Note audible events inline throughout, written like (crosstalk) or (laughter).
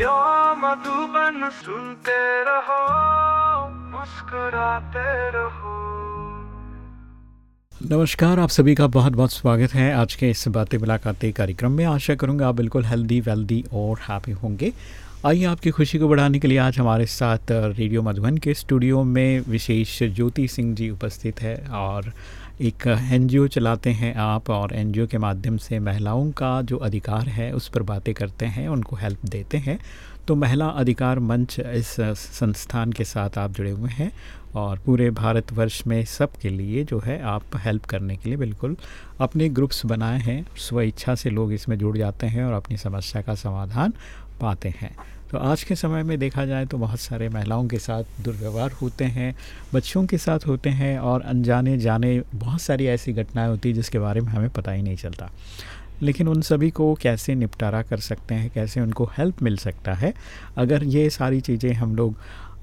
Radio Madhuban सुनते रहो, मुस्कुराते रहो। नमस्कार, आप सभी का बहुत बहुत स्वागत है आज के इस बातें मुलाकातें कार्यक्रम में। आशा करूँगा आप बिल्कुल हेल्दी वेल्दी और हैप्पी होंगे। आइए आपकी खुशी को बढ़ाने के लिए आज हमारे साथ रेडियो मधुबन के स्टूडियो में विशेष ज्योति सिंह जी उपस्थित है और एक एनजीओ चलाते हैं आप और एनजीओ के माध्यम से महिलाओं का जो अधिकार है, उस पर बातें करते हैं, उनको हेल्प देते हैं। तो महिला अधिकार मंच इस संस्थान के साथ आप जुड़े हुए हैं। और पूरे भारतवर्ष में सब के लिए जो है आप हेल्प करने के लिए बिल्कुल अपने ग्रुप्स बनाए हैं, स्व इच्छा से लोग इसमें जुड़ जाते हैं और अपनी समस्या का समाधान पाते हैं। तो आज के समय में देखा जाए तो बहुत सारे महिलाओं के साथ दुर्व्यवहार होते हैं, बच्चों के साथ होते हैं और अनजाने जाने बहुत सारी ऐसी घटनाएँ होती हैं जिसके बारे में हमें पता ही नहीं चलता। लेकिन उन सभी को कैसे निपटारा कर सकते हैं, कैसे उनको हेल्प मिल सकता है, अगर ये सारी चीज़ें हम लोग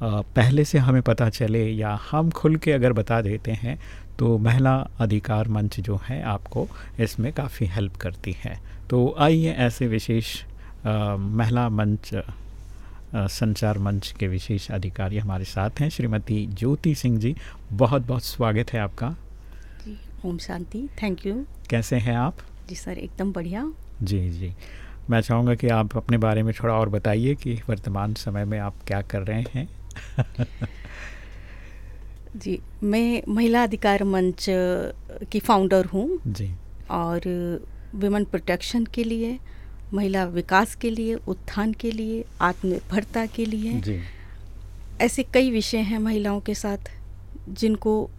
पहले से हमें पता चले या हम खुल के अगर बता देते हैं तो महिला अधिकार मंच जो है आपको इसमें काफ़ी हेल्प करती है। तो आइए ऐसे विशेष महिला मंच संचार मंच के विशेष अधिकारी हमारे साथ हैं। श्रीमती ज्योति सिंह जी बहुत बहुत स्वागत है आपका। जी ओम शांति थैंक यू कैसे हैं आप? जी सर एकदम बढ़िया। जी जी। मैं चाहूँगा कि आप अपने बारे में थोड़ा और बताइए कि वर्तमान समय में आप क्या कर रहे हैं। (laughs) जी मैं महिला अधिकार मंच की फाउंडर हूँ। जी। और विमेन प्रोटेक्शन के लिए महिला विकास के लिए उत्थान के लिए आत्मनिर्भरता के लिए जी। ऐसे कई विषय हैं महिलाओं के साथ जिनको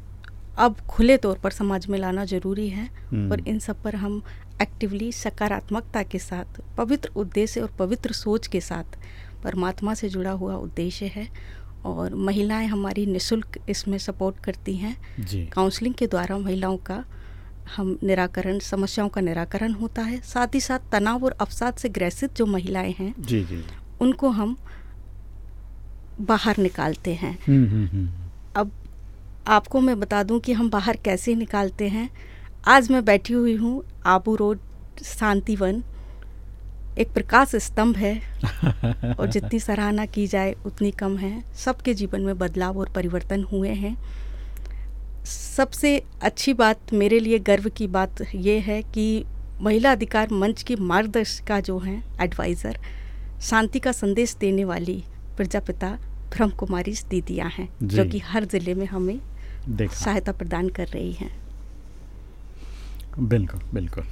अब खुले तौर पर समाज में लाना ज़रूरी है। हम्म। और इन सब पर हम एक्टिवली सकारात्मकता के साथ पवित्र उद्देश्य और पवित्र सोच के साथ परमात्मा से जुड़ा हुआ उद्देश्य है। और महिलाएँ हमारी निशुल्क इसमें सपोर्ट करती हैं। काउंसलिंग के द्वारा महिलाओं का हम निराकरण समस्याओं का निराकरण होता है। साथ ही साथ तनाव और अवसाद से ग्रसित जो महिलाएँ हैं जी जी। उनको हम बाहर निकालते हैं। हम्म, हम्म, हम्म। अब आपको मैं बता दूँ कि हम बाहर कैसे निकालते हैं। आज मैं बैठी हुई हूँ आबू रोड शांतिवन एक प्रकाश स्तंभ है (laughs) और जितनी सराहना की जाए उतनी कम है। सबके जीवन में बदलाव और परिवर्तन हुए हैं। सबसे अच्छी बात मेरे लिए गर्व की बात यह है कि महिला अधिकार मंच की मार्गदर्शिका जो हैं एडवाइज़र शांति का संदेश देने वाली प्रजापिता ब्रह्म कुमारी दीदियाँ हैं जो। कि हर ज़िले में हमें सहायता प्रदान कर रही हैं। बिल्कुल बिल्कुल।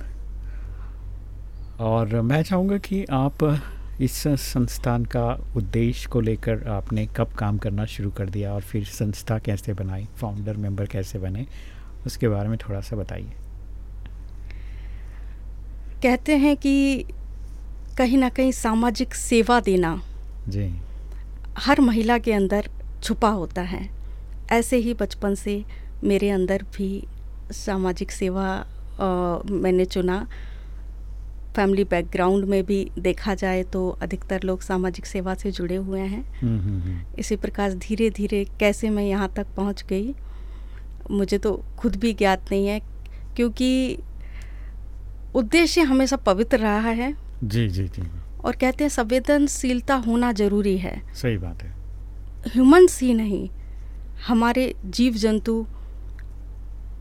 और मैं चाहूँगा कि आप इस संस्थान का उद्देश्य को लेकर आपने कब काम करना शुरू कर दिया और फिर संस्था कैसे बनाई फाउंडर मेंबर कैसे बने उसके बारे में थोड़ा सा बताइए। कहते हैं कि कहीं ना कहीं सामाजिक सेवा देना जी। हर महिला के अंदर छुपा होता है। ऐसे ही बचपन से मेरे अंदर भी सामाजिक सेवा अ, मैंने चुना। फैमिली बैकग्राउंड में भी देखा जाए तो अधिकतर लोग सामाजिक सेवा से जुड़े हुए हैं। हम्म, हम्म, हम्म। इसी प्रकार धीरे धीरे कैसे मैं यहाँ तक पहुँच गई मुझे तो खुद भी ज्ञात नहीं है क्योंकि उद्देश्य हमेशा पवित्र रहा है। जी जी जी। और कहते हैं संवेदनशीलता होना ज़रूरी है। सही बात है। ह्यूमन्स ही नहीं हमारे जीव जंतु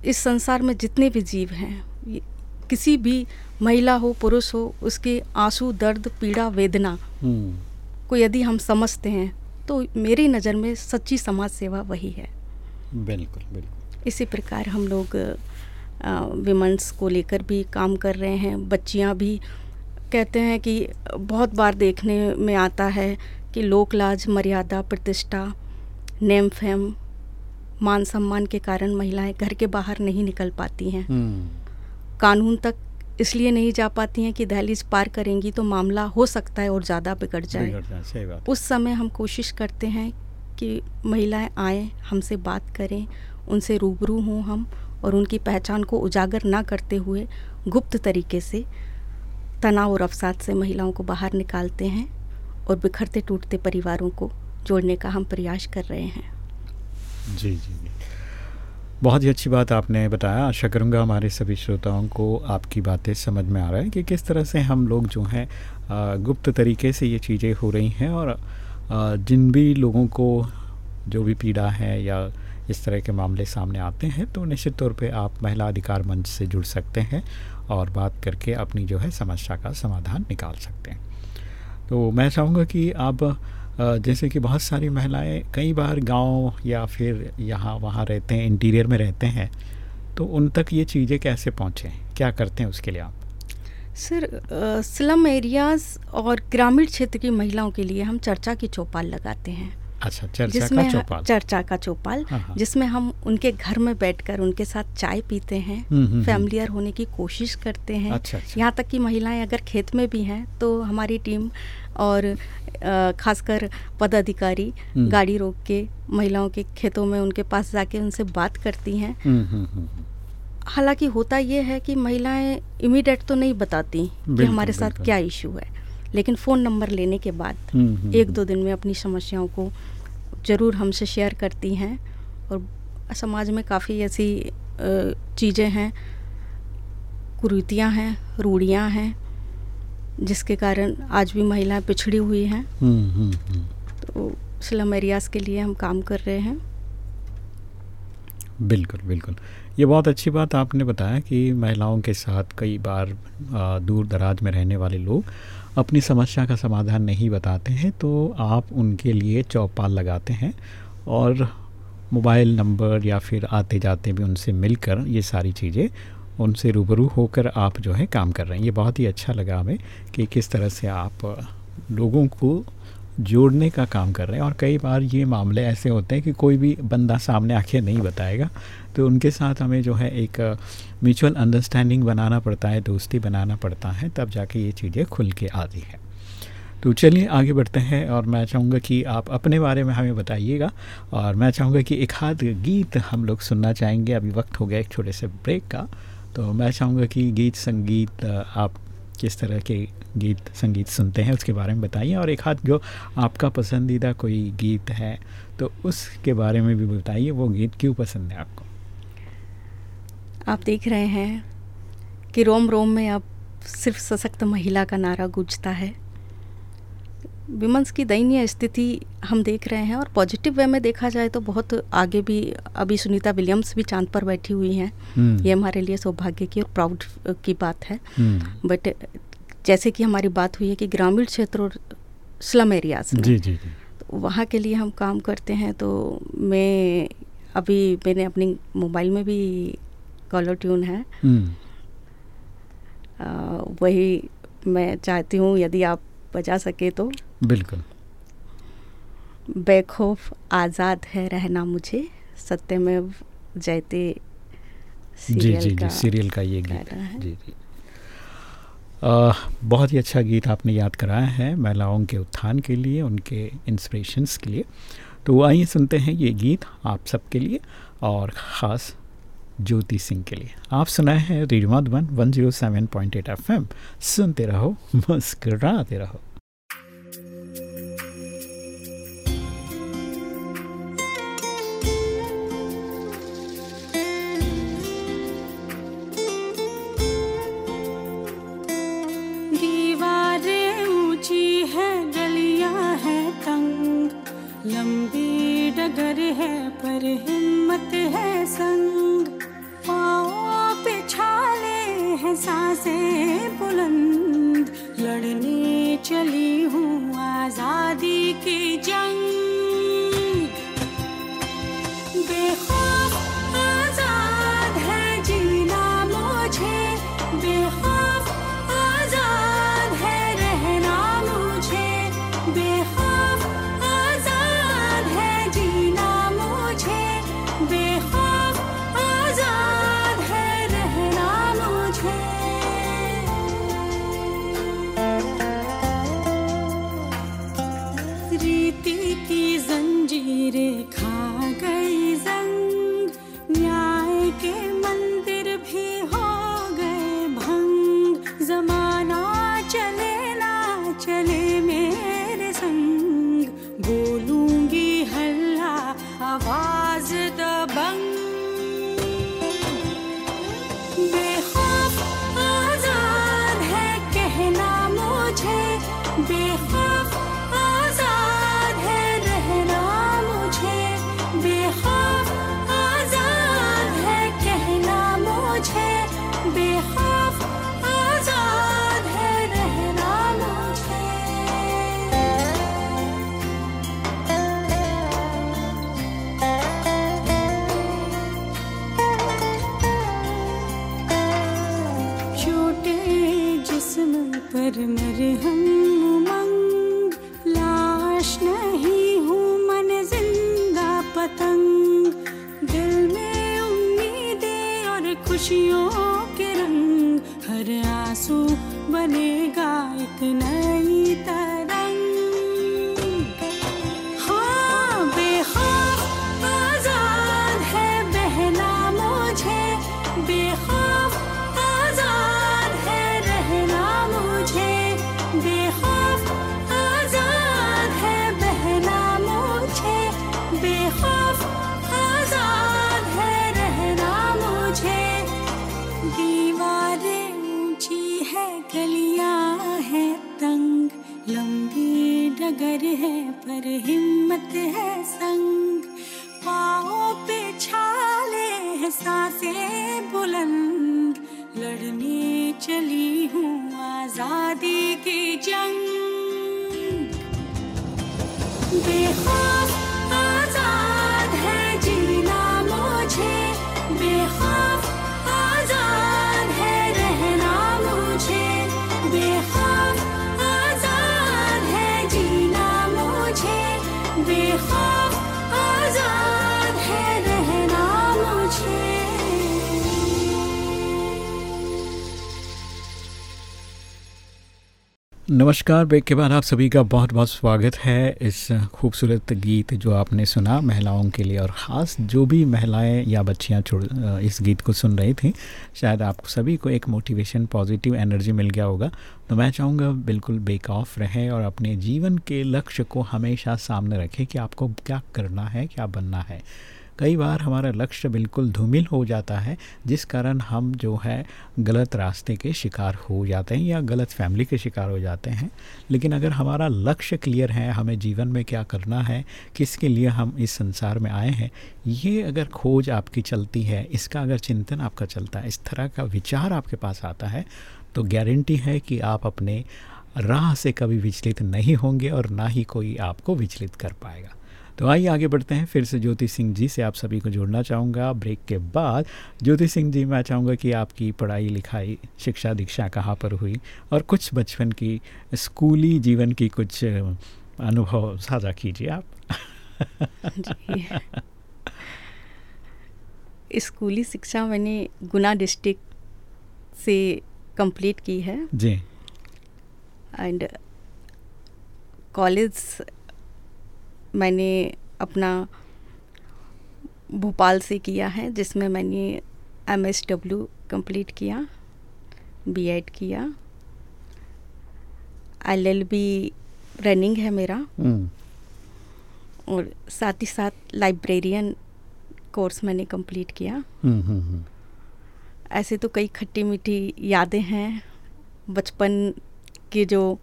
इस संसार में जितने भी जीव हैं किसी भी महिला हो पुरुष हो उसके आँसू दर्द पीड़ा वेदना हम्म, को यदि हम समझते हैं तो मेरी नज़र में सच्ची समाज सेवा वही है। बिल्कुल बिल्कुल। इसी प्रकार हम लोग विमेंस को लेकर भी काम कर रहे हैं। बच्चियाँ भी कहते हैं कि बहुत बार देखने में आता है कि लोक लाज मर्यादा प्रतिष्ठा नेम फेम मान सम्मान के कारण महिलाएँ घर के बाहर नहीं निकल पाती हैं। हम्म, कानून तक इसलिए नहीं जा पाती हैं कि दहलीज पार करेंगी तो मामला हो सकता है और ज़्यादा बिगड़ जाए। बिगड़ जाए सही बात उस समय हम कोशिश करते हैं कि महिलाएँ आएँ हमसे बात करें उनसे रूबरू हों हम और उनकी पहचान को उजागर ना करते हुए गुप्त तरीके से तनाव और अवसाद से महिलाओं को बाहर निकालते हैं और बिखरते टूटते परिवारों को जोड़ने का हम प्रयास कर रहे हैं। जी जी जी। बहुत ही अच्छी बात आपने बताया। आशा करूँगा हमारे सभी श्रोताओं को आपकी बातें समझ में आ रहा है कि किस तरह से हम लोग जो हैं गुप्त तरीके से ये चीज़ें हो रही हैं और जिन भी लोगों को जो भी पीड़ा है या इस तरह के मामले सामने आते हैं तो निश्चित तौर पे आप महिला अधिकार मंच से जुड़ सकते हैं और बात करके अपनी जो है समस्या का समाधान निकाल सकते हैं। तो मैं चाहूँगा कि आप जैसे कि बहुत सारी महिलाएँ कई बार गाँव या फिर यहाँ वहाँ रहते हैं, इंटीरियर में रहते हैं तो उन तक ये चीज़ें कैसे पहुँचें? क्या करते हैं उसके लिए आप? सर स्लम एरियाज़ और ग्रामीण क्षेत्र की महिलाओं के लिए हम चर्चा की चौपाल लगाते हैं। अच्छा चर्चा का चौपाल। चर्चा का चौपाल हाँ, हाँ। जिसमें हम उनके घर में बैठकर उनके साथ चाय पीते हैं फैमिलियर हम्म, हम्म, हम्म। होने की कोशिश करते हैं। अच्छा, अच्छा। यहाँ तक कि महिलाएँ अगर खेत में भी हैं तो हमारी टीम और खासकर पदाधिकारी गाड़ी रोक के महिलाओं के खेतों में उनके पास जाके उनसे बात करती हैं। हालाँकि होता ये है कि महिलाएँ इमीडिएट तो नहीं बताती कि हमारे साथ क्या इशू है। लेकिन फ़ोन नंबर लेने के बाद एक दो दिन में अपनी समस्याओं को ज़रूर हमसे शेयर करती हैं और समाज में काफ़ी ऐसी चीज़ें हैं कुरीतियाँ हैं रूढ़ियाँ हैं जिसके कारण आज भी महिलाएँ पिछड़ी हुई हैं। हम्म, हम्म, हम्म। तो स्लम एरियाज़ के लिए हम काम कर रहे हैं। बिल्कुल बिल्कुल। ये बहुत अच्छी बात आपने बताया कि महिलाओं के साथ कई बार दूर दराज में रहने वाले लोग अपनी समस्या का समाधान नहीं बताते हैं तो आप उनके लिए चौपाल लगाते हैं और मोबाइल नंबर या फिर आते जाते भी उनसे मिलकर ये सारी चीज़ें उनसे रूबरू होकर आप जो है काम कर रहे हैं। ये बहुत ही अच्छा लगा हमें कि किस तरह से आप लोगों को जोड़ने का काम कर रहे हैं। और कई बार ये मामले ऐसे होते हैं कि कोई भी बंदा सामने आके नहीं बताएगा। तो उनके साथ हमें जो है एक म्यूचुअल अंडरस्टैंडिंग बनाना पड़ता है, दोस्ती बनाना पड़ता है, तब जाके ये चीज़ें खुल के आती हैं। तो चलिए आगे बढ़ते हैं और मैं चाहूँगा कि आप अपने बारे में हमें बताइएगा। और मैं चाहूँगा कि एक हाथ गीत हम लोग सुनना चाहेंगे। अभी वक्त हो गया एक छोटे से ब्रेक का। तो मैं चाहूँगा कि गीत संगीत, आप किस तरह के गीत, संगीत सुनते हैं, उसके बारे में बताइए। और एक हाथ जो आपका पसंदीदा कोई गीत है तो उसके बारे में भी बताइए, वो गीत क्यों पसंद है आपको? आप देख रहे हैं कि रोम रोम में अब सिर्फ़ सशक्त महिला का नारा गूंजता है। विमेंस की दयनीय स्थिति हम देख रहे हैं और पॉजिटिव वे में देखा जाए तो बहुत आगे भी अभी सुनीता विलियम्स भी चाँद पर बैठी हुई हैं हम्म। ये हमारे लिए सौभाग्य की और प्राउड की बात है बट हम्म। जैसे कि हमारी बात हुई है कि ग्रामीण क्षेत्र और स्लम एरियाज़ में जी जी जी तो वहाँ के लिए हम काम करते हैं तो मैं अभी मैंने अपनी मोबाइल में भी कॉलर ट्यून है हम्म। वही मैं चाहती हूँ यदि आप बजा सके तो? बिल्कुल। बेखौफ आज़ाद है रहना मुझे सत्यमेव जयते जी जी जी सीरियल का ये गीत। है। जी जी। आ, बहुत ही अच्छा गीत आपने याद कराया है महिलाओं के उत्थान के लिए उनके इंस्पिरेशंस के लिए। तो आइए सुनते हैं ये गीत आप सबके लिए और ख़ास ज्योति सिंह के लिए। आप सुनाए हैं radio Madhuban one zero seven point eight F M सुनते रहो, मुस्कराते रहो। नमस्कार, ब्रेक के बाद आप सभी का बहुत बहुत स्वागत है इस खूबसूरत गीत जो आपने सुना महिलाओं के लिए और ख़ास जो भी महिलाएँ या बच्चियाँ छोड़ इस गीत को सुन रही थी, शायद आप सभी को एक मोटिवेशन पॉजिटिव एनर्जी मिल गया होगा। तो मैं चाहूँगा बिल्कुल बेक ऑफ़ रहें और अपने जीवन के लक्ष्य को हमेशा सामने रखें कि आपको क्या करना है, क्या बनना है। कई बार हमारा लक्ष्य बिल्कुल धूमिल हो जाता है, जिस कारण हम जो है गलत रास्ते के शिकार हो जाते हैं या गलत फैमिली के शिकार हो जाते हैं। लेकिन अगर हमारा लक्ष्य क्लियर है, हमें जीवन में क्या करना है, किसके लिए हम इस संसार में आए हैं, ये अगर खोज आपकी चलती है, इसका अगर चिंतन आपका चलता है, इस तरह का विचार आपके पास आता है तो गारंटी है कि आप अपने राह से कभी विचलित नहीं होंगे और ना ही कोई आपको विचलित कर पाएगा। तो आइए आगे बढ़ते हैं। फिर से ज्योति सिंह जी से आप सभी को जोड़ना चाहूँगा। ब्रेक के बाद ज्योति सिंह जी मैं चाहूँगा कि आपकी पढ़ाई लिखाई शिक्षा दीक्षा कहाँ पर हुई? और कुछ बचपन की स्कूली जीवन की कुछ अनुभव साझा कीजिए आप। स्कूली शिक्षा मैंने गुना डिस्ट्रिक्ट से कंप्लीट की है। जी। एंड कॉलेज मैंने अपना भोपाल से किया है जिसमें मैंने एम एस डब्ल्यू कंप्लीट किया बी एड किया। एल एल बी रनिंग है मेरा। हम्म, और साथ ही साथ लाइब्रेरियन कोर्स मैंने कंप्लीट किया। हम्म, हम्म, ऐसे तो कई खट्टी मीठी यादें हैं। बचपन के जो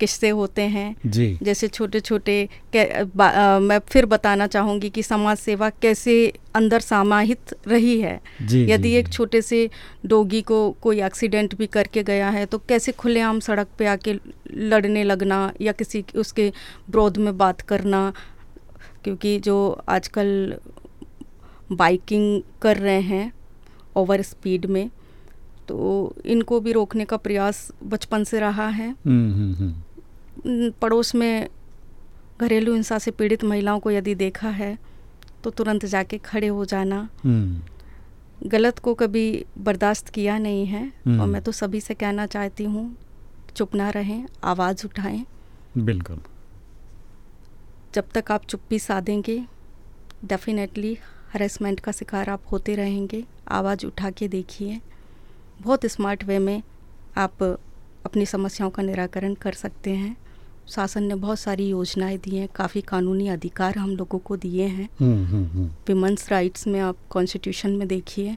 किस्से होते हैं। जी। जैसे छोटे छोटे मैं फिर बताना चाहूँगी कि समाज सेवा कैसे अंदर समाहित रही है। यदि एक छोटे से डोगी को कोई एक्सीडेंट भी करके गया है तो कैसे खुलेआम सड़क पे आके लड़ने लगना या किसी उसके विरोध में बात करना? क्योंकि जो आजकल बाइकिंग कर रहे हैं ओवर स्पीड में तो इनको भी रोकने का प्रयास बचपन से रहा है। पड़ोस में घरेलू हिंसा से पीड़ित महिलाओं को यदि देखा है तो तुरंत जाके खड़े हो जाना। हम्म, गलत को कभी बर्दाश्त किया नहीं है और हम्म। मैं तो सभी से कहना चाहती हूँ चुप ना रहें आवाज़ उठाएँ। बिल्कुल। जब तक आप चुप्पी साधेंगे डेफिनेटली हरेसमेंट का शिकार आप होते रहेंगे आवाज़ उठा के देखिए। बहुत स्मार्ट वे में आप अपनी समस्याओं का निराकरण कर सकते हैं। शासन ने बहुत सारी योजनाएँ दी हैं काफ़ी कानूनी अधिकार हम लोगों को दिए हैं। हम्म, हम्म, हम्म, विमेंस राइट्स में आप कॉन्स्टिट्यूशन में देखिए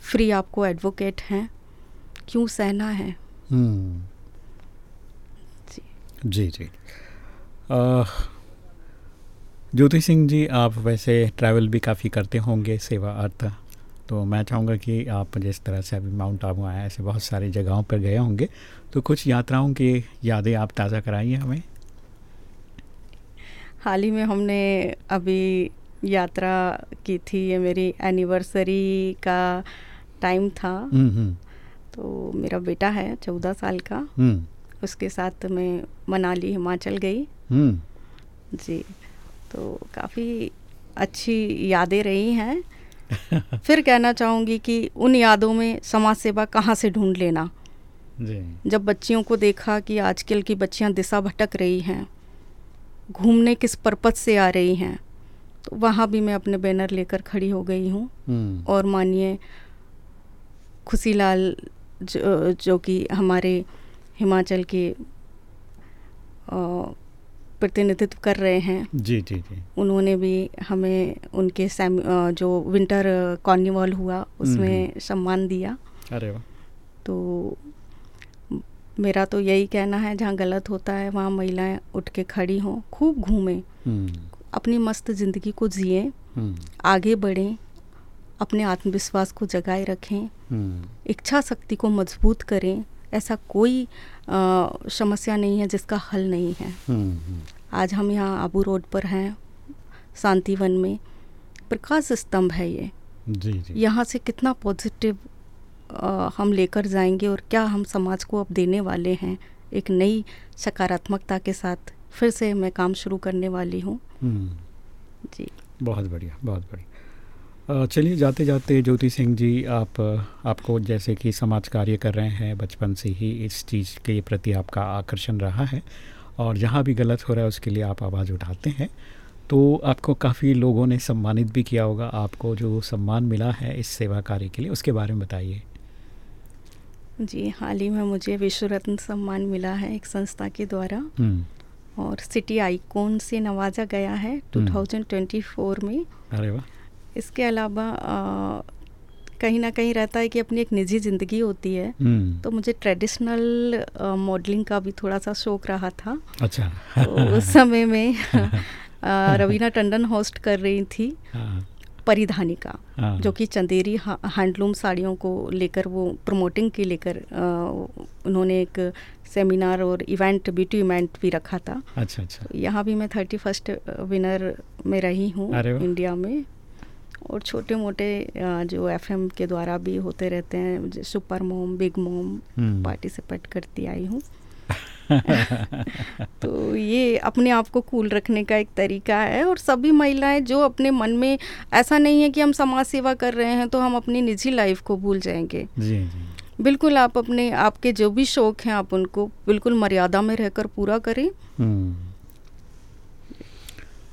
फ्री आपको एडवोकेट हैं क्यों सहना है? हम्म। जी। जी जी। ज्योति सिंह जी आप वैसे ट्रैवल भी काफ़ी करते होंगे सेवा अर्थ तो मैं चाहूँगा कि आप जिस तरह से अभी माउंट आबू आए ऐसे बहुत सारी जगहों पर गए होंगे। तो कुछ यात्राओं की यादें आप ताज़ा कराइए हमें। हाल ही में हमने अभी यात्रा की थी ये मेरी एनिवर्सरी का टाइम था। हम्म हम्म। तो मेरा बेटा है चौदह साल का। हम्म। उसके साथ मैं मनाली हिमाचल गई। जी तो काफ़ी अच्छी यादें रही हैं। (laughs) फिर कहना चाहूँगी कि उन यादों में समाज सेवा कहाँ से ढूंढ लेना? जी। जब बच्चियों को देखा कि आजकल की बच्चियाँ दिशा भटक रही हैं घूमने किस पर्पज से आ रही हैं तो वहाँ भी मैं अपने बैनर लेकर खड़ी हो गई हूँ। हम्म, और मानिए खुशीलाल जो, जो कि हमारे हिमाचल के प्रतिनिधित्व कर रहे हैं। जी जी जी। उन्होंने भी हमें उनके जो विंटर कॉर्निवल हुआ उसमें सम्मान दिया। अरे वाह। तो मेरा तो यही कहना है जहाँ गलत होता है वहाँ महिलाएँ उठ के खड़ी हों खूब घूमें। हम्म, अपनी मस्त ज़िंदगी को जिए हम्म, आगे बढ़ें अपने आत्मविश्वास को जगाए रखें हम्म, इच्छा शक्ति को मज़बूत करें ऐसा कोई अ, समस्या नहीं है जिसका हल नहीं है। हम्म, हम्म, आज हम यहाँ आबू रोड पर हैं शांतिवन में। प्रकाश स्तंभ है ये। जी जी। यहाँ से कितना पॉजिटिव हम लेकर जाएँगे और क्या हम समाज को अब देने वाले हैं एक नई सकारात्मकता के साथ? फिर से मैं काम शुरू करने वाली हूँ। हम्म, जी। बहुत बढ़िया बहुत बढ़िया। चलिए जाते जाते ज्योति सिंह जी आप आपको जैसे कि समाज कार्य कर रहे हैं बचपन से ही इस चीज़ के प्रति आपका आकर्षण रहा है और जहाँ भी गलत हो रहा है उसके लिए आप आवाज़ उठाते हैं। तो आपको काफ़ी लोगों ने सम्मानित भी किया होगा। आपको जो सम्मान मिला है इस सेवा कार्य के लिए उसके बारे में बताइए। जी हाल ही में मुझे विश्व रत्न सम्मान मिला है एक संस्था के द्वारा। हम्म, और सिटी आइकॉन से नवाजा गया है हम्म। 2024 में। अरे वाह। इसके अलावा कहीं ना कहीं रहता है कि अपनी एक निजी ज़िंदगी होती है। हम्म, तो मुझे ट्रेडिशनल मॉडलिंग का भी थोड़ा सा शौक रहा था। अच्छा। तो उस समय में रवीना टंडन होस्ट कर रही थी हाँ, परिधानी का हाँ, जो कि चंदेरी हा- हैंडलूम साड़ियों को लेकर वो प्रमोटिंग के लेकर उन्होंने एक सेमिनार और इवेंट ब्यूटी इवेंट भी रखा था। अच्छा अच्छा। तो यहाँ भी मैं थर्टी फ़र्स्ट विनर में रही हूँ इंडिया में। और छोटे मोटे जो एफएम के द्वारा भी होते रहते हैं सुपर मोम बिग मोम हम्म, पार्टिसिपेट करती आई हूँ। (laughs) तो ये अपने आप को कूल रखने का एक तरीका है और सभी महिलाएँ जो अपने मन में ऐसा नहीं है कि हम समाज सेवा कर रहे हैं तो हम अपनी निजी लाइफ को भूल जाएँगे। जी जी। बिल्कुल आप अपने आपके जो भी शौक हैं आप उनको बिल्कुल मर्यादा में रहकर पूरा करें। हम्म।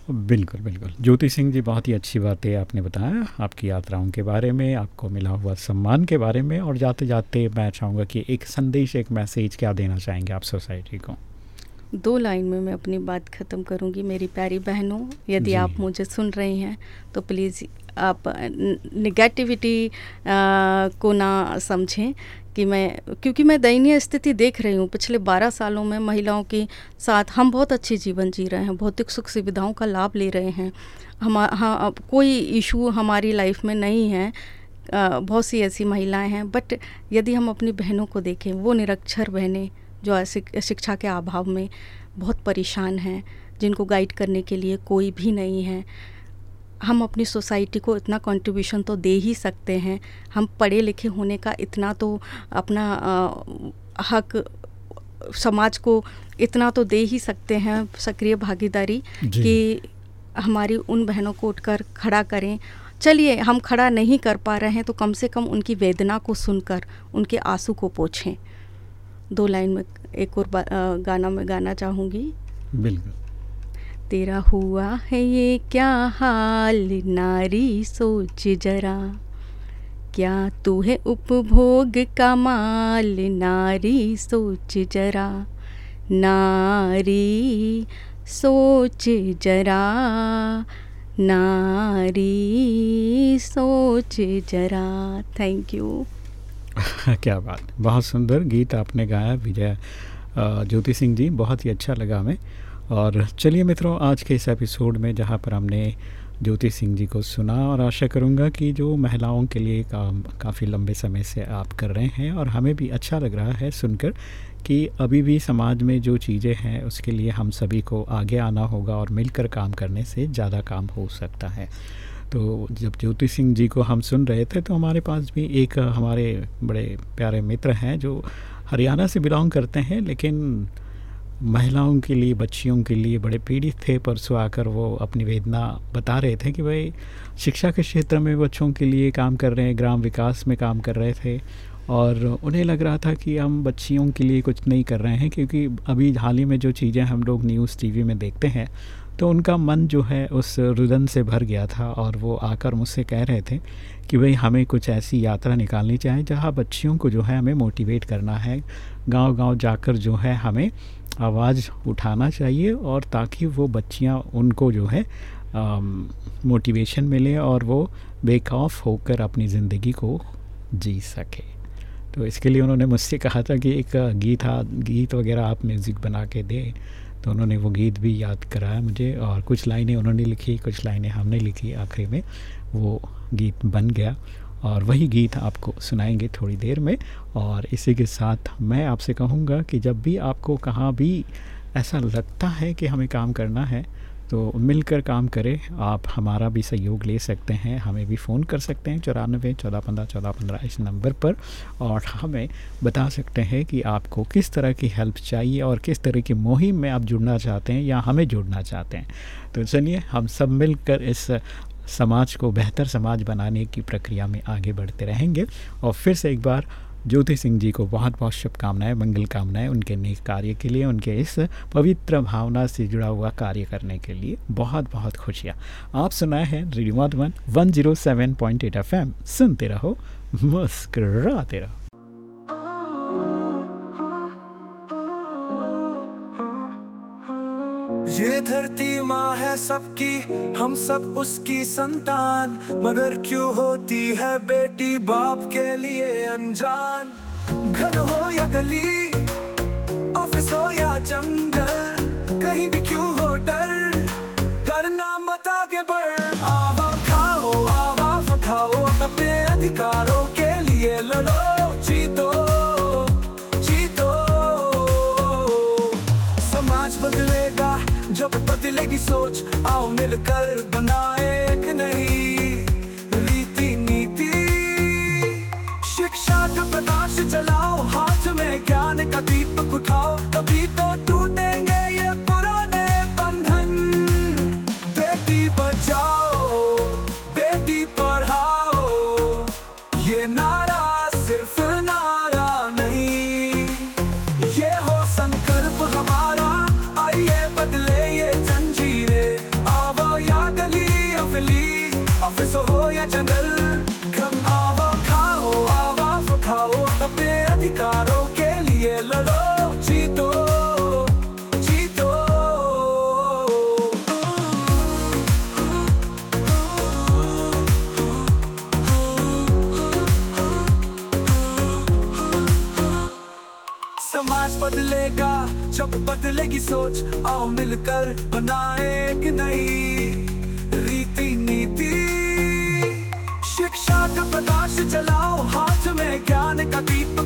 बिल्कुल बिल्कुल। ज्योति सिंह जी बहुत ही अच्छी बातें आपने बताया आपकी यात्राओं के बारे में आपको मिला हुआ सम्मान के बारे में और जाते जाते मैं चाहूँगा कि एक संदेश एक मैसेज क्या देना चाहेंगे आप सोसाइटी को? दो लाइन में मैं अपनी बात ख़त्म करूँगी मेरी प्यारी बहनों यदि आप मुझे सुन रही हैं तो प्लीज़ आप निगेटिविटी को ना समझें। कि मैं, क्योंकि मैं दयनीय स्थिति देख रही हूँ। पिछले 12 सालों में महिलाओं के साथ हम बहुत अच्छे जीवन जी रहे हैं, भौतिक सुख सुविधाओं का लाभ ले रहे हैं। हम हाँ कोई इशू हमारी लाइफ में नहीं है। बहुत सी ऐसी महिलाएँ हैं, बट यदि हम अपनी बहनों को देखें, वो निरक्षर बहनें जो शिक्षा के अभाव में बहुत परेशान हैं, जिनको गाइड करने के लिए कोई भी नहीं है। हम अपनी सोसाइटी को इतना कंट्रीब्यूशन तो दे ही सकते हैं। हम पढ़े लिखे होने का इतना तो अपना अ, हक समाज को इतना तो दे ही सकते हैं सक्रिय भागीदारी कि हमारी उन बहनों को उठकर खड़ा करें। चलिए हम खड़ा नहीं कर पा रहे हैं तो कम से कम उनकी वेदना को सुनकर उनके आँसू को पोछें। दो लाइन में एक और गाना मैं गाना चाहूँगी। बिल्कुल। तेरा हुआ है ये क्या हाल? नारी सोच जरा। क्या तू है उपभोग का माल? नारी सोच जरा। नारी सोच जरा। नारी सोच जरा। थैंक यू (laughs) क्या बात। बहुत सुंदर गीत आपने गाया, विजय। ज्योति सिंह जी, बहुत ही अच्छा लगा हमें। और चलिए मित्रों, आज के इस एपिसोड में जहाँ पर हमने ज्योति सिंह जी को सुना और आशा करूँगा कि जो महिलाओं के लिए काम काफ़ी लंबे समय से आप कर रहे हैं और हमें भी अच्छा लग रहा है सुनकर कि अभी भी समाज में जो चीज़ें हैं, उसके लिए हम सभी को आगे आना होगा और मिलकर काम करने से ज़्यादा काम हो सकता है। तो जब ज्योति सिंह जी को हम सुन रहे थे तो हमारे पास भी एक हमारे बड़े प्यारे मित्र हैं जो हरियाणा से बिलोंग करते हैं, लेकिन महिलाओं के लिए, बच्चियों के लिए, बड़े पीड़ित थे, परसों आकर वो अपनी वेदना बता रहे थे कि भाई, शिक्षा के क्षेत्र में बच्चों के लिए काम कर रहे हैं, ग्राम विकास में काम कर रहे थे। और उन्हें लग रहा था कि हम बच्चियों के लिए कुछ नहीं कर रहे हैं, क्योंकि अभी हाल ही में जो चीज़ें हम लोग न्यूज़, टीवी में देखते हैं तो उनका मन जो है उस रुदन से भर गया था और वो आकर मुझसे कह रहे थे कि भाई हमें कुछ ऐसी यात्रा निकालनी चाहिए जहाँ बच्चियों को जो है हमें मोटिवेट करना है। गांव-गांव जाकर जो है हमें आवाज़ उठाना चाहिए और ताकि वो बच्चियाँ उनको जो है मोटिवेशन मिले और वो बेखौफ होकर अपनी ज़िंदगी को जी सके। तो इसके लिए उन्होंने मुझसे कहा था कि एक गीत गीत वगैरह आप म्यूज़िक बना के दें। तो उन्होंने वो गीत भी याद कराया मुझे और कुछ लाइनें उन्होंने लिखी, कुछ लाइनें हमने लिखी आखिरी में। वो गीत बन गया और वही गीत आपको सुनाएँगे थोड़ी देर में और इसी के साथ मैं आपसे कहूँगा कि जब भी आपको कहाँ भी ऐसा लगता है कि हमें काम करना है तो मिलकर काम करें। आप हमारा भी सहयोग ले सकते हैं, हमें भी फ़ोन कर सकते हैं चौरानवे, चौदह पंद्रह चौदह पंद्रह इस नंबर पर और हमें बता सकते हैं कि आपको किस तरह की हेल्प चाहिए और किस तरह की मुहिम में आप जुड़ना चाहते हैं या हमें जुड़ना चाहते हैं। तो चलिए, हम सब मिलकर इस समाज को बेहतर समाज बनाने की प्रक्रिया में आगे बढ़ते रहेंगे और फिर से एक बार ज्योति सिंह जी को बहुत बहुत शुभकामनाएँ, मंगल कामनाएँ उनके नेक कार्य के लिए, उनके इस पवित्र भावना से जुड़ा हुआ कार्य करने के लिए बहुत बहुत खुशियाँ। आप सुनाए हैं radio one one zero seven point eight F M. सुनते रहो, मुस्कराते रहो। ये धरती माँ है सबकी, हम सब उसकी संतान। मगर क्यों होती है बेटी बाप के लिए अनजान? घर हो या गली, ऑफ़िस हो या जंगल, कहीं भी क्यों हो डर? करना मत आगे बढ़। आवा खाओ आवाज़ उठाओ अपने अधिकारों मिलकर बनाए एक नई रीति नीति। शिक्षा का प्रकाश जलाओ हाथ में ज्ञान का दीपक उठाओ, तभी तो टूटेंगे बदलेगी सोच, आओ मिलकर बनाए एक नई रीति नीति शिक्षा का प्रकाश जलाओ हाथ में ज्ञान का दीप